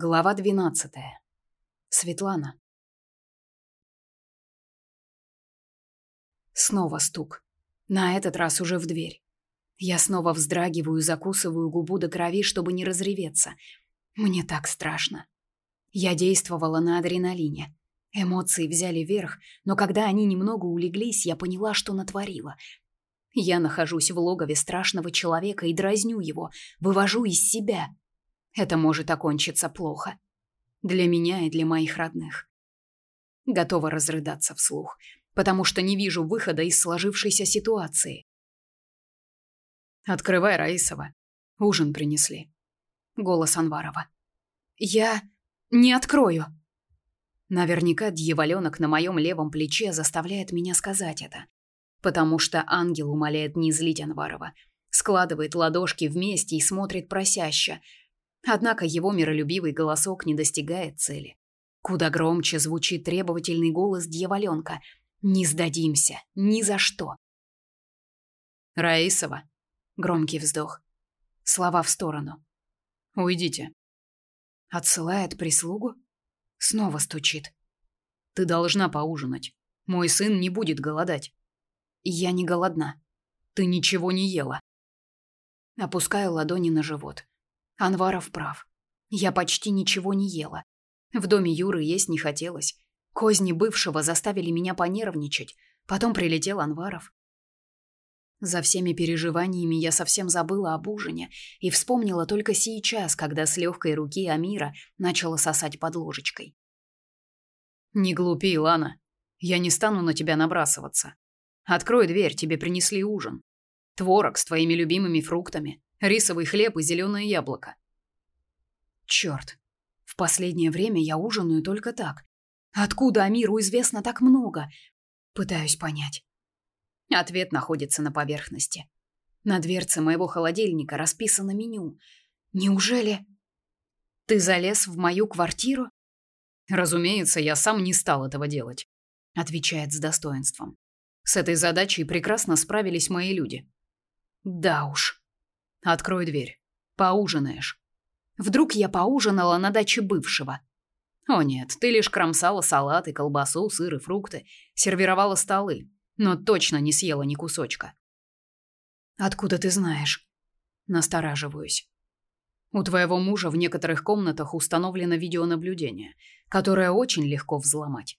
Глава 12. Светлана. Снова стук. На этот раз уже в дверь. Я снова вздрагиваю, закусываю губу до крови, чтобы не разреветься. Мне так страшно. Я действовала на адреналине. Эмоции взяли верх, но когда они немного улеглись, я поняла, что натворила. Я нахожусь в логове страшного человека и дразню его, вывожу из себя – это может окончиться плохо. Для меня и для моих родных. Готова разрыдаться вслух, потому что не вижу выхода из сложившейся ситуации. «Открывай, Раисова. Ужин принесли». Голос Анварова. «Я не открою». Наверняка дьяволенок на моем левом плече заставляет меня сказать это. Потому что ангел умоляет не злить Анварова. Складывает ладошки вместе и смотрит просяще – Однако его миролюбивый голосок не достигает цели. Куда громче звучит требовательный голос дьяволенка. «Не сдадимся! Ни за что!» «Раисова!» Громкий вздох. Слова в сторону. «Уйдите!» Отсылает прислугу. Снова стучит. «Ты должна поужинать. Мой сын не будет голодать». «Я не голодна. Ты ничего не ела». Опускаю ладони на живот. Анваров прав. Я почти ничего не ела. В доме Юры есть не хотелось. Козни бывшего заставили меня понервничать. Потом прилетел Анваров. За всеми переживаниями я совсем забыла об ужине и вспомнила только сейчас, когда с легкой руки Амира начала сосать под ложечкой. «Не глупи, Лана. Я не стану на тебя набрасываться. Открой дверь, тебе принесли ужин. Творог с твоими любимыми фруктами рисовый хлеб и зеленое яблоко. Черт, в последнее время я ужинаю только так. Откуда Амиру известно так много? Пытаюсь понять. Ответ находится на поверхности. На дверце моего холодильника расписано меню. Неужели ты залез в мою квартиру? Разумеется, я сам не стал этого делать, отвечает с достоинством. С этой задачей прекрасно справились мои люди. Да уж. Открой дверь. Поужинаешь. Вдруг я поужинала на даче бывшего. О нет, ты лишь кромсала салаты, колбасу, сыр и фрукты, сервировала столы, но точно не съела ни кусочка. Откуда ты знаешь? Настораживаюсь. У твоего мужа в некоторых комнатах установлено видеонаблюдение, которое очень легко взломать.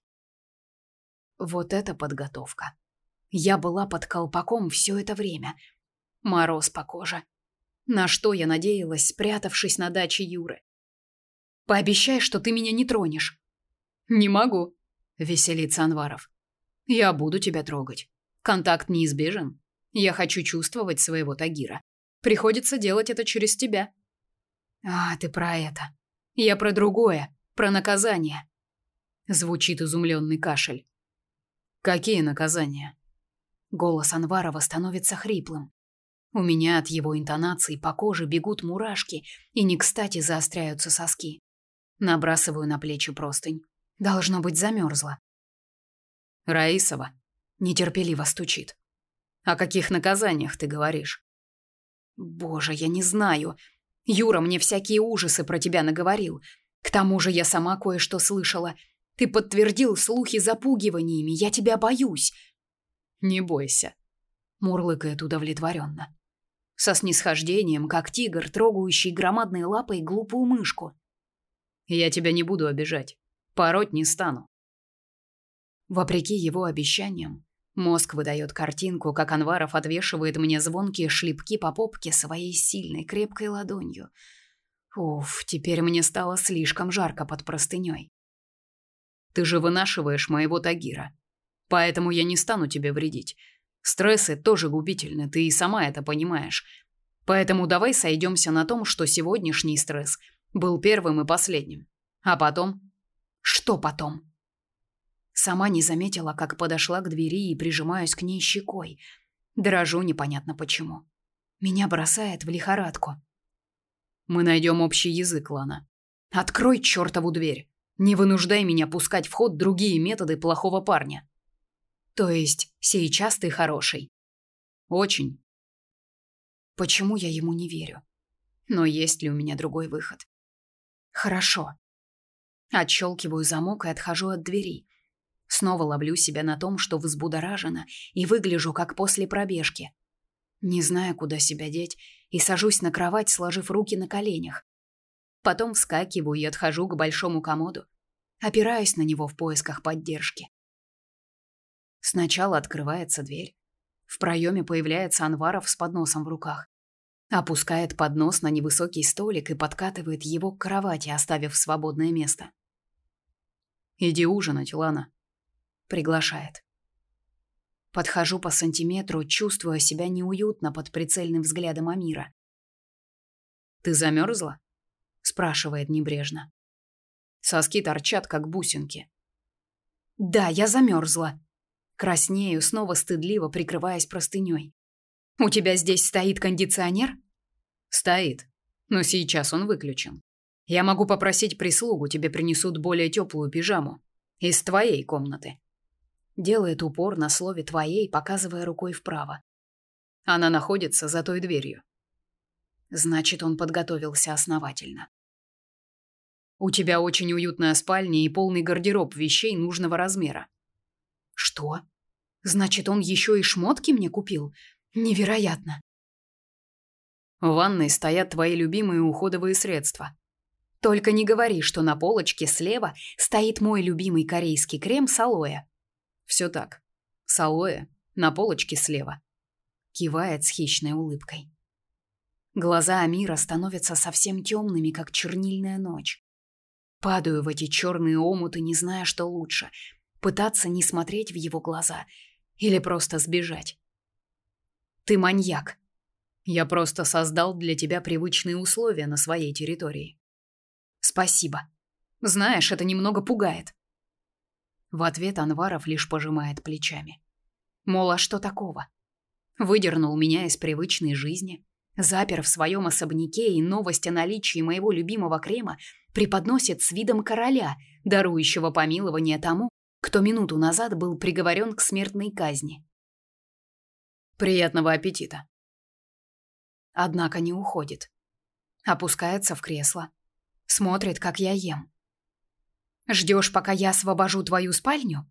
Вот это подготовка. Я была под колпаком все это время. Мороз по коже. На что я надеялась, спрятавшись на даче Юры? Пообещай, что ты меня не тронешь. Не могу, веселится Анваров. Я буду тебя трогать. Контакт неизбежен. Я хочу чувствовать своего Тагира. Приходится делать это через тебя. А, ты про это. Я про другое, про наказание. Звучит изумленный кашель. Какие наказания? Голос Анварова становится хриплым. У меня от его интонации по коже бегут мурашки и не кстати заостряются соски. Набрасываю на плечи простынь. Должно быть, замерзла. Раисова нетерпеливо стучит. О каких наказаниях ты говоришь? Боже, я не знаю. Юра мне всякие ужасы про тебя наговорил. К тому же я сама кое-что слышала. Ты подтвердил слухи запугиваниями. Я тебя боюсь. Не бойся, мурлыкает удовлетворенно со снисхождением, как тигр, трогающий громадной лапой глупую мышку. Я тебя не буду обижать. Пороть не стану. Вопреки его обещаниям, мозг выдает картинку, как Анваров отвешивает мне звонкие шлепки по попке своей сильной, крепкой ладонью. Уф, теперь мне стало слишком жарко под простыней. Ты же вынашиваешь моего Тагира. Поэтому я не стану тебе вредить. Стрессы тоже губительны, ты и сама это понимаешь. Поэтому давай сойдемся на том, что сегодняшний стресс был первым и последним. А потом? Что потом? Сама не заметила, как подошла к двери и прижимаюсь к ней щекой. Дрожу непонятно почему. Меня бросает в лихорадку. Мы найдем общий язык, Лана. Открой чертову дверь. Не вынуждай меня пускать в ход другие методы плохого парня. То есть сейчас ты хороший? Очень. Почему я ему не верю? Но есть ли у меня другой выход? Хорошо. Отщелкиваю замок и отхожу от двери. Снова ловлю себя на том, что взбудоражена и выгляжу, как после пробежки. Не знаю, куда себя деть, и сажусь на кровать, сложив руки на коленях. Потом вскакиваю и отхожу к большому комоду. Опираюсь на него в поисках поддержки. Сначала открывается дверь. В проеме появляется Анваров с подносом в руках. Опускает поднос на невысокий столик и подкатывает его к кровати, оставив свободное место. «Иди ужинать, Лана», — приглашает. Подхожу по сантиметру, чувствуя себя неуютно под прицельным взглядом Амира. «Ты замерзла?» — спрашивает небрежно. Соски торчат, как бусинки. «Да, я замерзла». Краснею, снова стыдливо прикрываясь простыней. «У тебя здесь стоит кондиционер?» «Стоит, но сейчас он выключен. Я могу попросить прислугу, тебе принесут более теплую пижаму. Из твоей комнаты». Делает упор на слове «твоей», показывая рукой вправо. Она находится за той дверью. Значит, он подготовился основательно. У тебя очень уютная спальня и полный гардероб вещей нужного размера. Что? Значит, он еще и шмотки мне купил? Невероятно. В ванной стоят твои любимые уходовые средства. Только не говори, что на полочке слева стоит мой любимый корейский крем с алоэ. Все так. С алоэ на полочке слева. Кивает с хищной улыбкой. Глаза Амира становятся совсем темными, как чернильная ночь. Падаю в эти черные омуты, не зная, что лучше — пытаться не смотреть в его глаза или просто сбежать. Ты маньяк. Я просто создал для тебя привычные условия на своей территории. Спасибо. Знаешь, это немного пугает. В ответ Анваров лишь пожимает плечами. Мол, а что такого? Выдернул меня из привычной жизни, запер в своем особняке и новость о наличии моего любимого крема преподносит с видом короля, дарующего помилование тому, кто минуту назад был приговорен к смертной казни. Приятного аппетита. Однако не уходит. Опускается в кресло. Смотрит, как я ем. Ждешь, пока я освобожу твою спальню?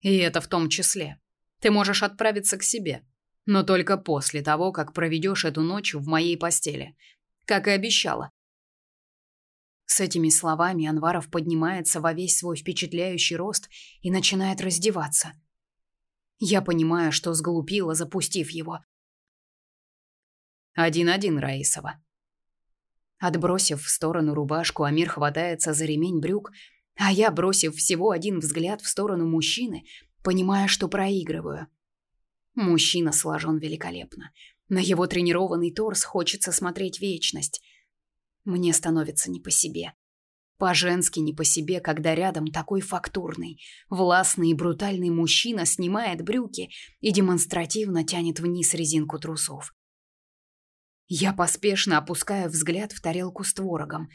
И это в том числе. Ты можешь отправиться к себе, но только после того, как проведешь эту ночь в моей постели, как и обещала. С этими словами Анваров поднимается во весь свой впечатляющий рост и начинает раздеваться. Я понимаю, что сглупила, запустив его. Один-один, Раисова. Отбросив в сторону рубашку, Амир хватается за ремень брюк, а я, бросив всего один взгляд в сторону мужчины, понимаю, что проигрываю. Мужчина сложен великолепно. На его тренированный торс хочется смотреть вечность – мне становится не по себе. По-женски не по себе, когда рядом такой фактурный, властный и брутальный мужчина снимает брюки и демонстративно тянет вниз резинку трусов. Я поспешно опускаю взгляд в тарелку с творогом.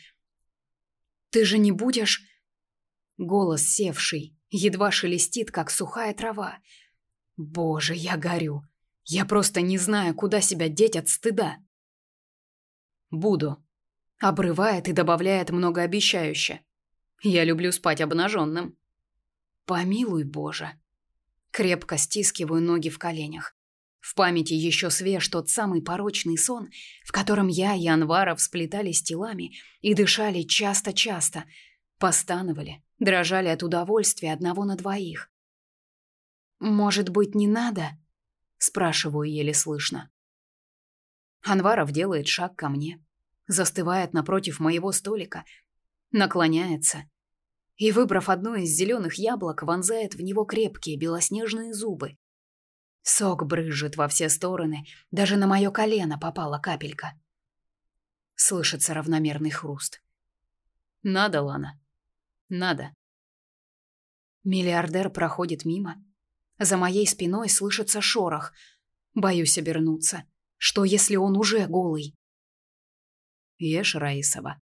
«Ты же не будешь...» Голос севший, едва шелестит, как сухая трава. «Боже, я горю. Я просто не знаю, куда себя деть от стыда». «Буду», Обрывает и добавляет многообещающе. Я люблю спать обнаженным. Помилуй, Боже. Крепко стискиваю ноги в коленях. В памяти еще свеж тот самый порочный сон, в котором я и Анваров сплетались телами и дышали часто-часто, постановали, дрожали от удовольствия одного на двоих. «Может быть, не надо?» – спрашиваю еле слышно. Анваров делает шаг ко мне, застывает напротив моего столика, наклоняется и, выбрав одно из зеленых яблок, вонзает в него крепкие белоснежные зубы. Сок брызжет во все стороны, даже на мое колено попала капелька. Слышится равномерный хруст. «Надо, Лана, надо». Миллиардер проходит мимо. За моей спиной слышится шорох. Боюсь обернуться. Что, если он уже голый? Ешь, Раисова.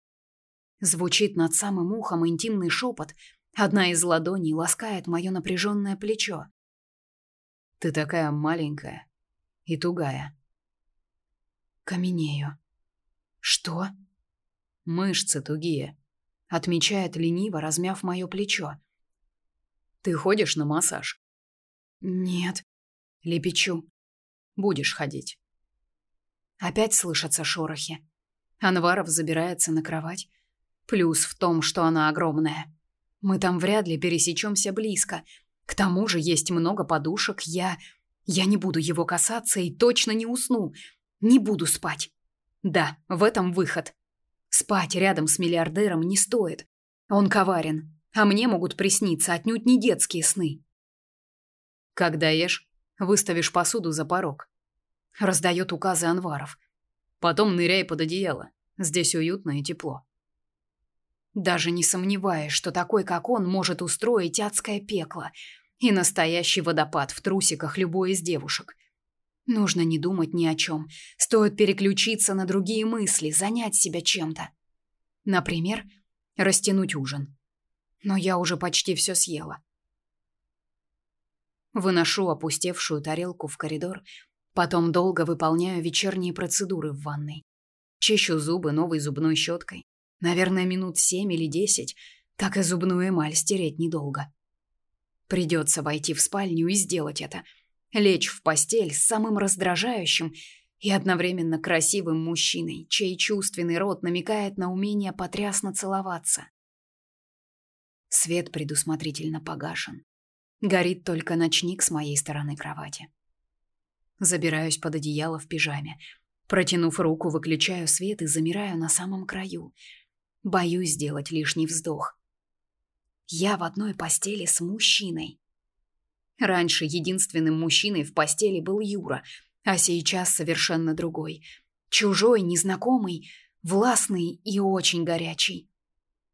Звучит над самым ухом интимный шепот. Одна из ладоней ласкает мое напряженное плечо. Ты такая маленькая и тугая. Каменею. Что? Мышцы тугие. отмечает лениво, размяв мое плечо. Ты ходишь на массаж? Нет, лепечу. Будешь ходить. Опять слышатся шорохи. Анваров забирается на кровать. Плюс в том, что она огромная. Мы там вряд ли пересечемся близко. К тому же есть много подушек. Я... Я не буду его касаться и точно не усну. Не буду спать. Да, в этом выход. Спать рядом с миллиардером не стоит. Он коварен, а мне могут присниться отнюдь не детские сны. Когда ешь, выставишь посуду за порог. Раздает указы Анваров. Потом ныряй под одеяло. Здесь уютно и тепло. Даже не сомневаясь, что такой, как он, может устроить адское пекло и настоящий водопад в трусиках любой из девушек. Нужно не думать ни о чем. Стоит переключиться на другие мысли, занять себя чем-то. Например, растянуть ужин. Но я уже почти все съела. Выношу опустевшую тарелку в коридор, потом долго выполняю вечерние процедуры в ванной. Чищу зубы новой зубной щеткой. Наверное, минут семь или десять, так и зубную эмаль стереть недолго. Придется войти в спальню и сделать это. Лечь в постель с самым раздражающим и одновременно красивым мужчиной, чей чувственный рот намекает на умение потрясно целоваться. Свет предусмотрительно погашен. Горит только ночник с моей стороны кровати. Забираюсь под одеяло в пижаме. Протянув руку, выключаю свет и замираю на самом краю — Боюсь сделать лишний вздох. Я в одной постели с мужчиной. Раньше единственным мужчиной в постели был Юра, а сейчас совершенно другой. Чужой, незнакомый, властный и очень горячий.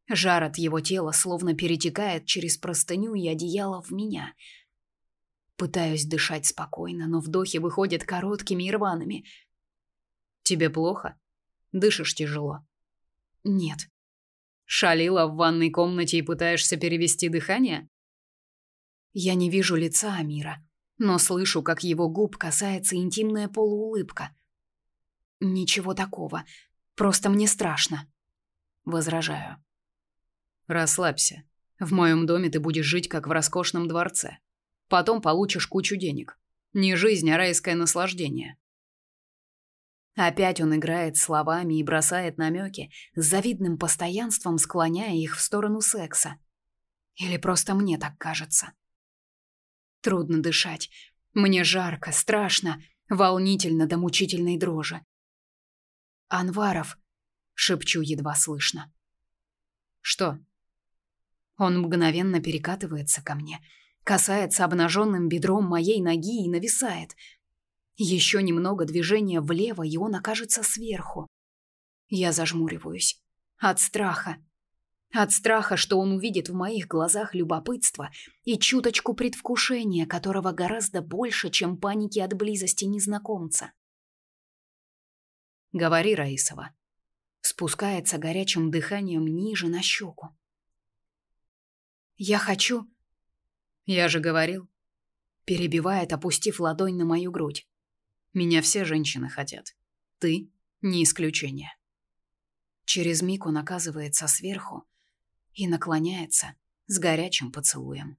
Жар от его тела словно перетекает через простыню и одеяло в меня. Пытаюсь дышать спокойно, но вдохи выходят короткими и рваными. «Тебе плохо? Дышишь тяжело?» «Нет». Шалила в ванной комнате и пытаешься перевести дыхание? Я не вижу лица Амира, но слышу, как его губ касается интимная полуулыбка. Ничего такого, просто мне страшно. Возражаю. Расслабься. В моем доме ты будешь жить как в роскошном дворце. Потом получишь кучу денег. Не жизнь, а райское наслаждение. Опять он играет словами и бросает намеки, с завидным постоянством склоняя их в сторону секса. Или просто мне так кажется. Трудно дышать. Мне жарко, страшно, волнительно до мучительной дрожи. «Анваров», — шепчу едва слышно. «Что?» Он мгновенно перекатывается ко мне, касается обнаженным бедром моей ноги и нависает — еще немного движения влево, и он окажется сверху. Я зажмуриваюсь. От страха. От страха, что он увидит в моих глазах любопытство и чуточку предвкушения, которого гораздо больше, чем паники от близости незнакомца. «Говори, Раисова». Спускается горячим дыханием ниже на щеку. «Я хочу...» «Я же говорил». Перебивает, опустив ладонь на мою грудь. Меня все женщины хотят. Ты не исключение. Через миг он оказывается сверху и наклоняется с горячим поцелуем.